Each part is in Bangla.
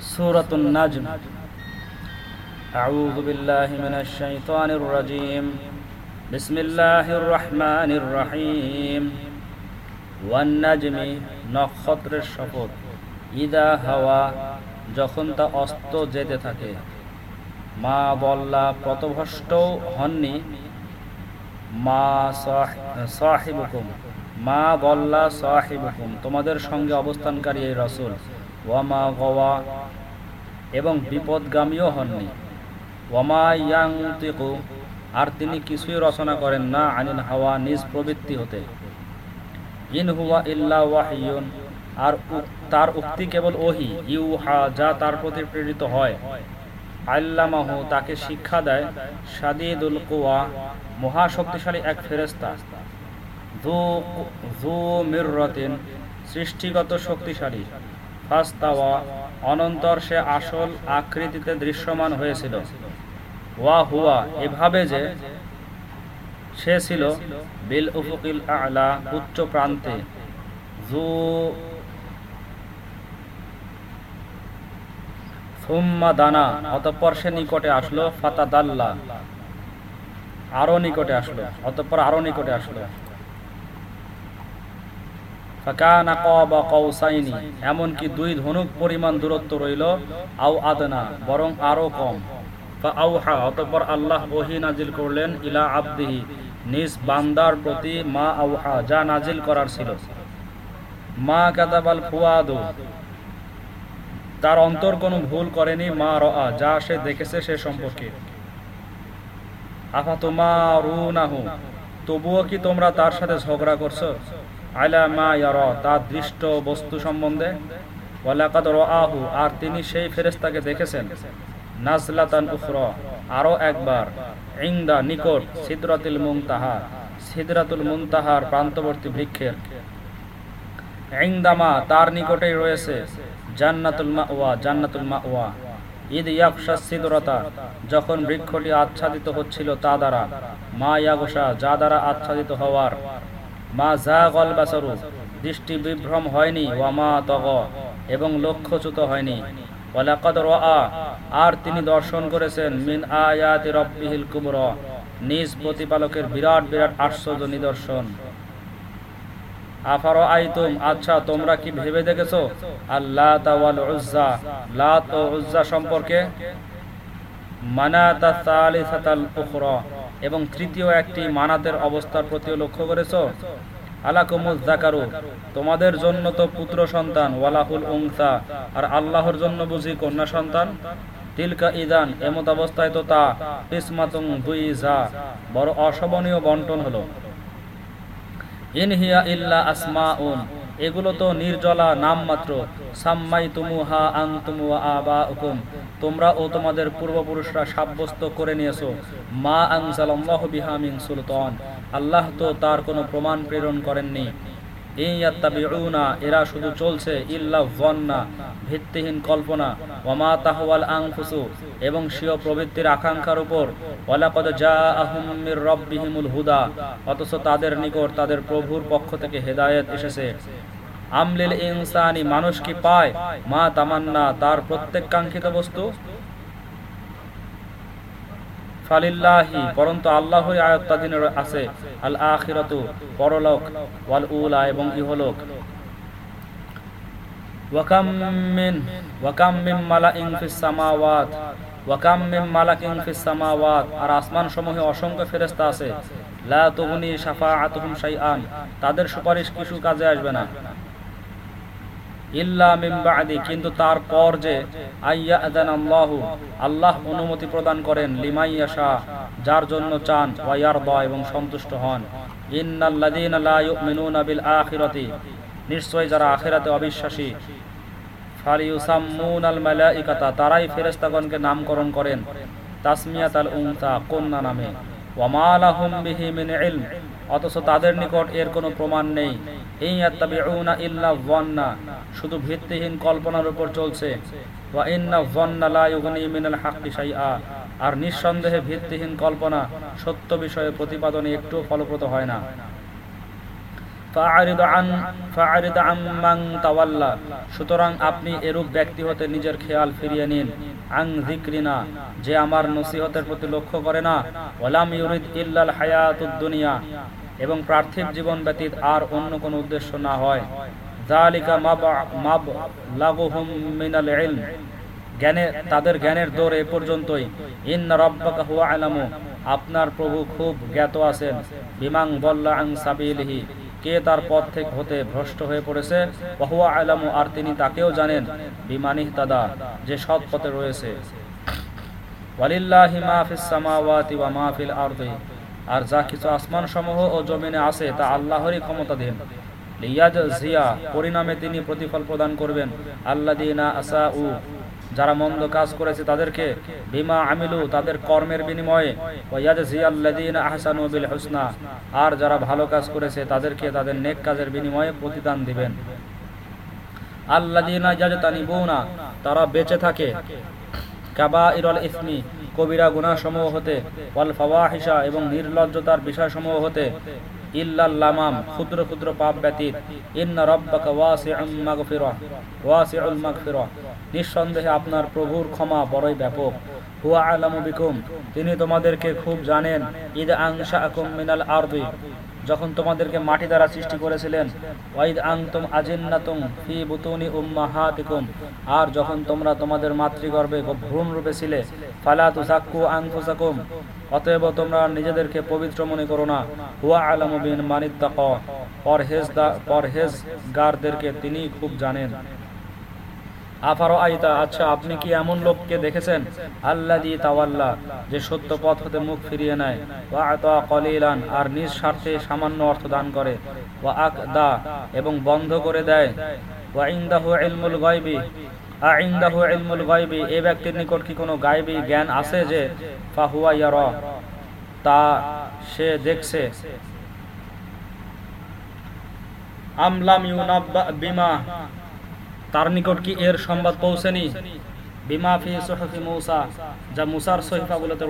سورة النجم أعوذ بالله من الشيطان الرجيم بسم الله الرحمن الرحيم والنجم নক্ষত্রের শপথ ইদা হাওয়া যখন তা অস্ত যেতে থাকে মা বল্লা পথভ্রষ্ট হননি মা সাহিবুকুম মা বল্লা সাহিবুকুম তোমাদের সঙ্গে অবস্থানকারী এই রসুল ওয়ামা গওয়া এবং বিপদগামীও হননি। ওয়ামা ইয়াংতিকু, আর তিনি কিছুই রচনা করেন না আনিল হাওয়া নিজ প্রবৃত্তি হতে। ইন হুয়া ইল্লা ওয়াহিয়ুন, আর তার উক্তি কেবল ওহি ইউ হা যা তার প্রতি প্রেরিত হয়। আল্লামাহু তাকে শিক্ষা দেয় সাদিদুল কুয়া মহাশক্তিশালী এক ফেরেস্তা ধু মিররতিন, সৃষ্টিগত শক্তিশালী। অনন্তর সে আসল আকৃতিতে দৃশ্যমান হয়েছিল। ওয়া হুয়া, এভাবে যে সে ছিল বিল উফুকিল আলা, উচ্চ প্রান্তে। জু সুম্মা দানা, অতঃপর সে নিকটে আসলো ফাতা দাল্লা আরও নিকটে আসলো, অতঃপর আরও নিকটে আসলো। এমনকি দুই ধনুক পরিমাণ দূরত্ব রইল, আও আদনা, বরং আরও কম। অতঃপর আল্লাহ ওহি নাজিল করলেন ইলা আবদিহি, নিজ বান্দার প্রতি মা আউহা যা নাজিল করার ছিল। মা কাদাবাল ফুয়াদু, তার অন্তর কোনো ভুল করেনি, মা রা যা সে দেখেছে সে সম্পর্কে। আফা তোমা রুনাহু তবুও কি তোমরা তার সাথে ঝগড়া করছ? আলা মা তার দৃষ্ট বস্তু সম্বন্ধে। আর তিনি সেই ফেরেশতাকে দেখেছেন। নাজলাতান উখরা, আরও একবার ইংদা নিকট সিদরাতুল মুনতাহা, সিদরাতুল মুনতাহার প্রান্তবর্তী বৃক্ষের। ইংদামা তার নিকটেই রয়েছে জান্নাতুল মাওয়া জান্নাতুল মাওয়া। ঈদ ইয়াকশা সিদরতা, যখন বৃক্ষটি আচ্ছাদিত হচ্ছিল তা দ্বারা। মা ইয়াগসা যা দ্বারা আচ্ছাদিত হওয়ার দৃষ্টি বিভ্রম হয়নি এবং লক্ষ্যচ্যুত হয়নি। আর তিনি দর্শন করেছেন, মিন আয়াতি রব্বিহিল নিজ প্রতিপালকের বিরাট বিরাট আশ্চর্য নিদর্শন। আফারো আইতুম আচ্ছা তোমরা কি ভেবে দেখেছ? আল্লাহ লাত ও সম্পর্কে? সালিসাতাল উখরা এবং তৃতীয় একটি মানাতের অবস্থার প্রতিও লক্ষ্য করেছ? আলাকুমুজ জাকারু তোমাদের জন্য তো পুত্র সন্তান, ওয়ালাহুল উংসা আর আল্লাহর জন্য বুঝি কন্যা সন্তান? তিলকা ইদান, এমত অবস্থায় তো তা কিসমাতুং দুই যা বড় অশোভনীয় বন্টন হলো। ইনহিয়া ইল্লা আসমা আসমাউন এগুলো তো নির্জলা নাম মাত্র সাম্মাই আং তুমুয়া আবা তোমরা ও তোমাদের পূর্বপুরুষরা সাব্যস্ত করে নিয়েছো। মা বিহামিন সুলতান। আল্লাহ তো তার কোনো প্রমাণ প্রেরণ করেননি। এরা শুধু চলছে ভিত্তিহীন কল্পনা। এবং স্বীয় প্রবৃত্তির আকাঙ্ক্ষার উপর। হুদা, অথচ তাদের নিকট তাদের প্রভুর পক্ষ থেকে হেদায়েত এসেছে। আমলিল ইনসানি, মানুষ কি পায়? মা তামান্না, তার প্রত্যেক কাঙ্ক্ষিত বস্তু। ফালিল্লাহি, পরন্তু আয়ত্তাধীন আছে। আল আখিরাতু, পরলোক, ওয়াল উলা, এবং ইহলোক। ওয়াকাম মিন ওয়াকাম মিন ফিস সামাওয়াত, ওয়াকাম মিন ফিস সামাওয়াত। আর আসমান সমূহে অসংখ্য ফেরেশতা আছে। লা তুগনি শাফাআতুহুম শাইআন, তাদের সুপারিশ কিছু কাজে আসবে না। ইল্লা মিন বাদি, কিন্তু তারপর যে আইয়া আদান আল্লাহ অনুমতি প্রদান করেন লিমাইয়াশা যার জন্য চান এবং সন্তুষ্ট হন। নিশ্চয় যারা আখিরাতে অবিশ্বাসী। তারাই ফেরেশতাগণকে নামকরণ করেন। তাসমিয়াতাল উনসা, কন্যা নামে। মিন ইলম অথচ তাদের নিকট এর কোনো প্রমাণ নেই। এই ইয়াত্তাবিউনা ইল্লা ওয়ান্না শুধু ভিত্তিহীন কল্পনার উপর চলছে। ওয়া ইন্না ওয়ান্না লা ইউগনি মিনাল হাক্কি শাইআ, আর নিঃসন্দেহে ভিত্তিহীন কল্পনা সত্য বিষয়ে প্রতিপাদনে একটু ফলপ্রদ হয় না। সুতরাং আপনি এরূপ ব্যক্তি হতে নিজের খেয়াল ফিরিয়ে নিন। আং যে আমার নসিহতের প্রতি লক্ষ্য করে না। ওলাম ইল্লাল এবং পার্থিব জীবন ব্যতীত আর অন্য কোনো উদ্দেশ্য না হয়। তাদের জ্ঞানের দৌড় এ পর্যন্তই। রব্বাকা হুয়া আপনার প্রভু খুব জ্ঞাত আছেন। বিমাং বল্লা আং সাবিলিহি। কে তার পথ থেকে হতে ভ্রষ্ট হয়ে পড়েছে বহুয়া আলামু, আর তিনি তাকেও জানেন, বিমানিহ তাদা, যে সৎ পথে রয়েছে। আর যা কিছু আসমান সমূহ ও জমিনে আছে, তা আল্লাহরই ক্ষমতাধীন। লিয়াজ জিয়া পরিণামে তিনি প্রতিফল প্রদান করবেন। আল্লাদিনা আসা উ যারা মন্দ কাজ করেছে তাদেরকে বিমা আমিলু, তাদের কর্মের বিনিময়ে আর যারা ভালো কাজ করেছে তাদেরকে তাদের নেক কাজের বিনিময়ে প্রতিদান দিবেন। আল্লাদিনা তারা বেঁচে থাকে। কাবা ইরল ইসমি, কবিরা হতে এবং নির্লজ্জতার বিষয় সমূহ হতে নিঃসন্দেহে আপনার প্রভুর ক্ষমা বড়ই ব্যাপক। হুয়া তিনি তোমাদেরকে খুব জানেন। ঈদ আংশাকুম মিনাল আরদি, যখন তোমাদেরকে মাটি দ্বারা সৃষ্টি করেছিলেন। ওয়াইদ আংতুম আজিন্নাতুম ফি বুতুনি উম্মাহাতিকুম, আর যখন তোমরা তোমাদের মাতৃগর্ভে ভ্রূণ রূপে ছিলে, ফালা অতএব তোমরা নিজেদেরকে পবিত্র মনে করো না। হুয়া আলামু বিন মানিত্তাক পরহেজ পরহেজগারদেরকে তিনি খুব জানেন। আফারো আইতা আচ্ছা আপনি কি এমন লোককে দেখেছেন? আল্লাহ দি তাওয়াল্লা, যে সত্য পথ হতে মুখ ফিরিয়ে নেয়। ওয়া আতা কলিলান, আর নিজ স্বার্থে সামান্য অর্থ দান করে। ওয়া আক দা, এবং বন্ধ করে দেয়। ওয়া ইনদাহু ইলমুল গায়বি বিমা, তার নিকট কি এর সংবাদ পৌঁছেনি? বিমাফি সুহফি মৌসা, যা মুসার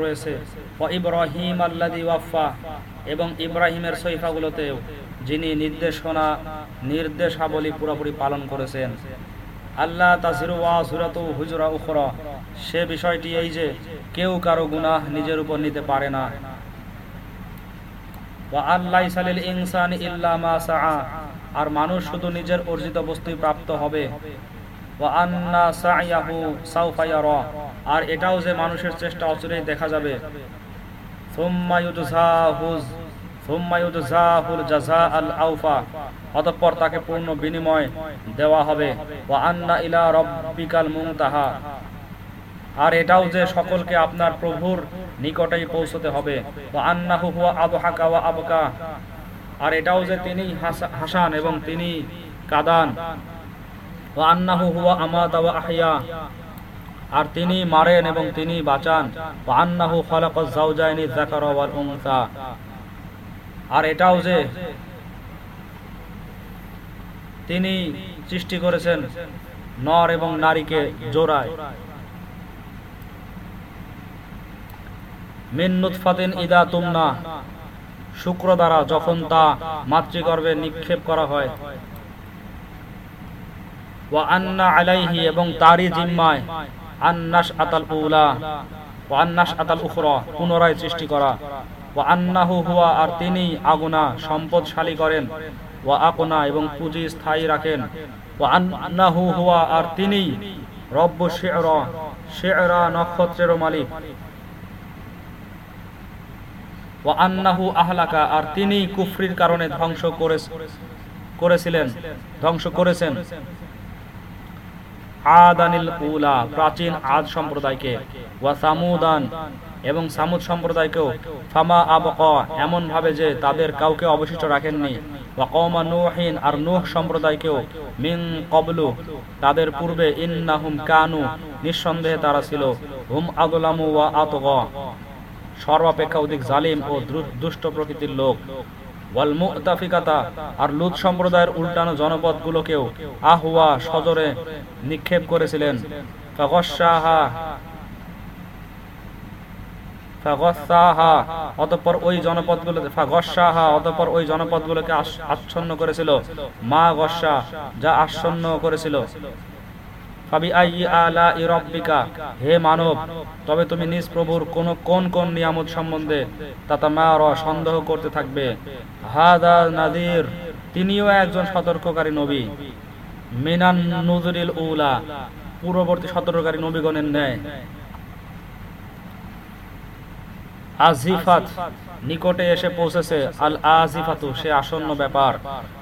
রয়েছে। ইব্রাহিম আল্লাদি ওয়াফা, এবং ইব্রাহিমের সহিফাগুলোতেও, যিনি নির্দেশনা, নির্দেশাবলী পুরোপুরি পালন করেছেন। আল্লাহ তাজিরু ওয়া সুরাত হুজরা উখরা। সে বিষয়টি এই যে কেউ কারও গুনাহ নিজের উপর নিতে পারে না। ওয়া আল্লাহ সালিল ইনসান ইল্লা মা সাআ। আর মানুষ শুধু নিজের অর্জিত বস্তুই প্রাপ্ত হবে। আর এটাও যে মানুষের চেষ্টা অচিরেই দেখা যাবে। অতঃপর তাকে পূর্ণ বিনিময় দেওয়া হবে। ও আন্না ইলা রব্বিকাল মুংতাহা আর এটাও যে সকলকে আপনার প্রভুর নিকটেই পৌঁছতে হবে। ও আবহাকা ওয়া আবকা। আর এটাও যে তিনি হাসান এবং তিনি কাদান। ও আন্নাহু হুয়া আমাত আহিয়া আর তিনি মারেন এবং তিনি বাঁচান। ও আন্নাহু খালাকাজ জাওজাইনি যাকার ওয়াল উনসা। আর এটাও যে তিনি সৃষ্টি করেছেন নর এবং নারীকে জোড়ায়। ইদা তুমনা, শুক্র দ্বারা যখন তা মাতৃগর্ভে নিক্ষেপ করা হয়। ওয়া আন্না আলাইহি এবং তারই জিম্মায় আন্নাস আতাল উলা ও আন্নাস আতাল উখরা, পুনরায় সৃষ্টি করা। ও আন্নাহু হুয়া, আর তিনি আগুনা সম্পদশালী করেন। ও এবং পুঁজি স্থায়ী রাখেন। ও আন্নাহু হুয়া, আর তিনি রব্ব শেরা মালিক। ও আন্নাহু আহলাকা, আর তিনি কুফরির কারণে ধ্বংস করেছিলেন, ধ্বংস করেছেন। আদানিল উলা, প্রাচীন আদ সম্প্রদায়কে। ওয়া সামুদান এবং সামুদ সম্প্রদায়কেও ফামা আবক এমন ভাবে যে তাদের কাউকে অবশিষ্ট রাখেননি। ওয়া কওমা নূহিন আর নূহ সম্প্রদায়কেও মিন কবলু তাদের পূর্বে ইন্নাহুম কানু, নিঃসন্দেহে তারা ছিল। হুম আদলামু ওয়া আতগা, সর্বাপেক্ষা অধিক জালিম ও দুষ্ট প্রকৃতির লোক। আর লুত সম্প্রদায়ের উল্টানো জনপদগুলোকেও আহুয়া সজরে নিক্ষেপ করেছিলেন। ওই ওই আচ্ছন্ন করেছিল। মা গসা, যা আচ্ছন্ন করেছিল। হে মানব, তবে তুমি নিজ প্রভুর কোন কোন কোন নিয়ামত সম্বন্ধে তাতামার সন্দেহ করতে থাকবে। হাদা নাদির, তিনিও একজন সতর্ককারী নবী। মিনান নুজুরিল উলা, পূর্ববর্তী সতর্ককারী নবীগণের ন্যায়। আজিফাত নিকটে এসে পৌঁছেছে আল আজিফাতু সে আসন্ন ব্যাপার।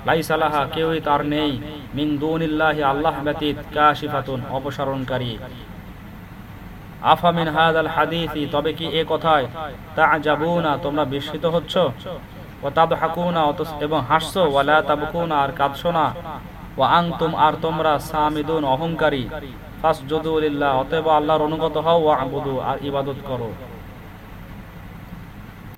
লাইসালাহা, কেউই তার নেই। মিন দুনিল্লাহি আল্লাহ ব্যতীত কাশিফাতুন, অপসারণকারী। আফামিন হাদাল হাদিসি, তবে কি এ কথায় তা যাবু না তোমরা বিস্মিত হচ্ছ? ও তাব হাকুনা এবং হাসছো ওয়ালা তাবকুনা, আর কাঁদছো না। ও আংতুম আর তোমরা সামিদুন, অহংকারী। ফাসজুদু লিল্লাহ, অতএব আল্লাহর অনুগত হও, ওয়া আবুদু, আর ইবাদত করো।